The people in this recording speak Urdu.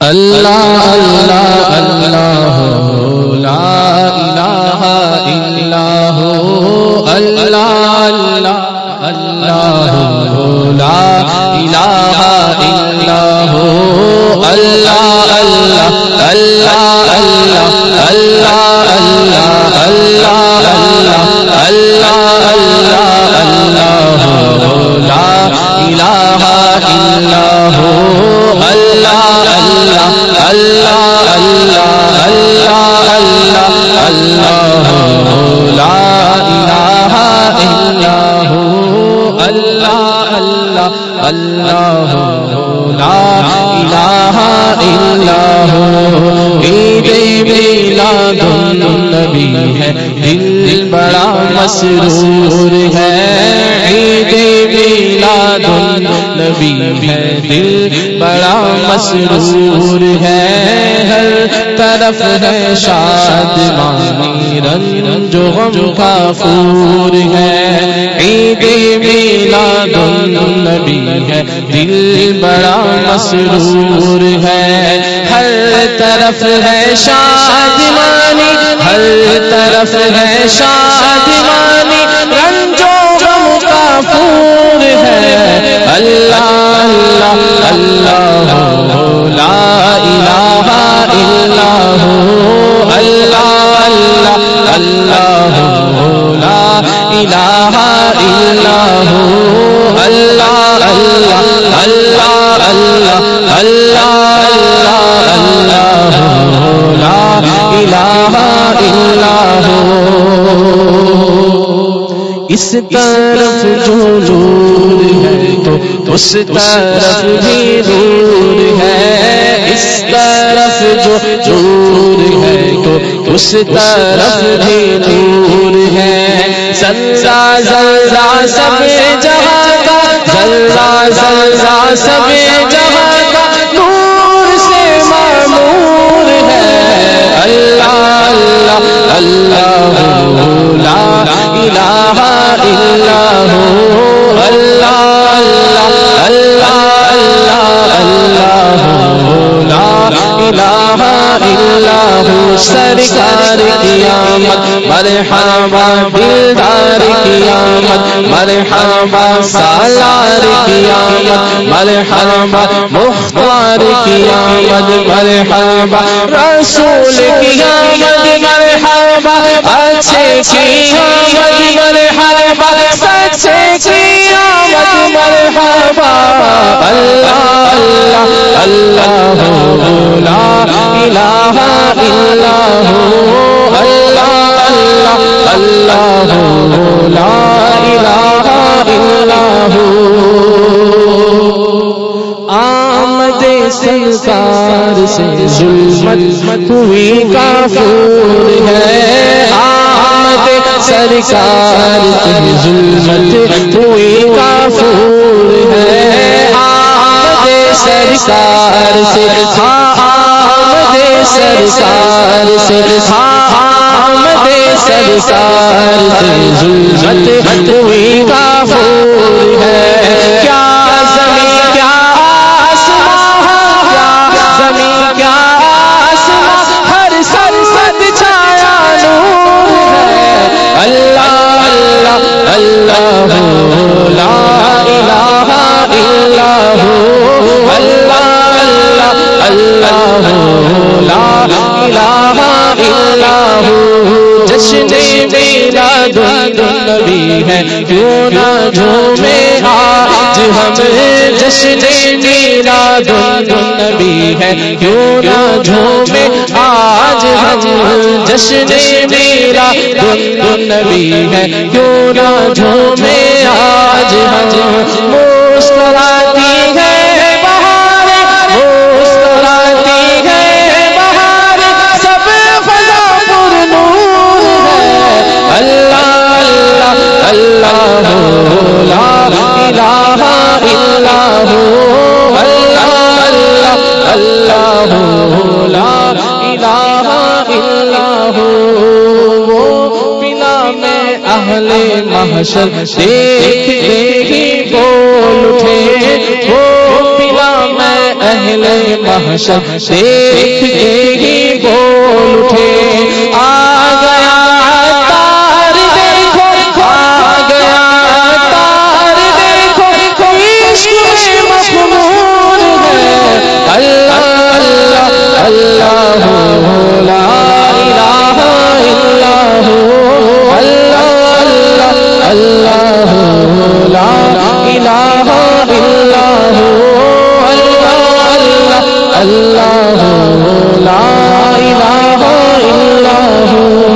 اللہ اللہ اللہ، لا الہ الا ہو، اللہ اللہ اللہ، لا الہ الا ہو، اللہ اللہ لا الہ الا ہو عید میلاد النبی ہے دل بڑا مسرور ہے عید میلاد النبی ہے دل بڑا مسرور ہے، ہر طرف ہے شاد مانی رنج غم کا پور ہے۔ عید میلاد النبی ہے، دل بڑا مسرور ہے۔ ہر طرف ہے شاد مانی ہر طرف ہے شاد مانی رنجو الا ہو اس طرف جو نور ہے تو اس طرف بھی نور ہے۔ اس طرف جو نور ہے تو اس طرف بھی نور ہے۔ سنسا زلزا سب جہاں کا سب جہاں کا۔ سرکار قیامت، مرحبا دلدار قیامت، مرحبا سالار قیامت، مرحبا مختار قیامت، مرحبا رسول قیامت، مرحبا اچھے قیامت، مرحبا سچے قیامت، مرحبا اللہ اللہ الہ الا ہو آمد سرکار سے ظلمت ہوئی کافور ہے. آمد سرکار سے ظلمت ہوئی کافور ہے. آمد سرکار سے آمد سرکار سے آمد سرکار سے ظلمت ہوئی کافور ہے کیا زمین کیا آسمان کیا زمین کیا آسمان ہر سرسد چھایا نور ہے اللہ اللہ اللہ لا الہ الا ہو اللہ اللہ اللہ لا الہ الا ہو جشن میلاد النبی ہے۔ کیوں نہ جھومے آج ہم جشن میلاد النبی ہے۔ کیوں نہ جھومے آج ہم جشن میلاد النبی ہے۔ کیوں نہ جھومے آج ہم حشر دیکھتے ہی بول اٹھے۔ وہ پلا میں اہل محشر دیکھتے ہی بول اٹھے۔ الہ الا ہو اللہ اللہ اللہ لا الہ الا ہو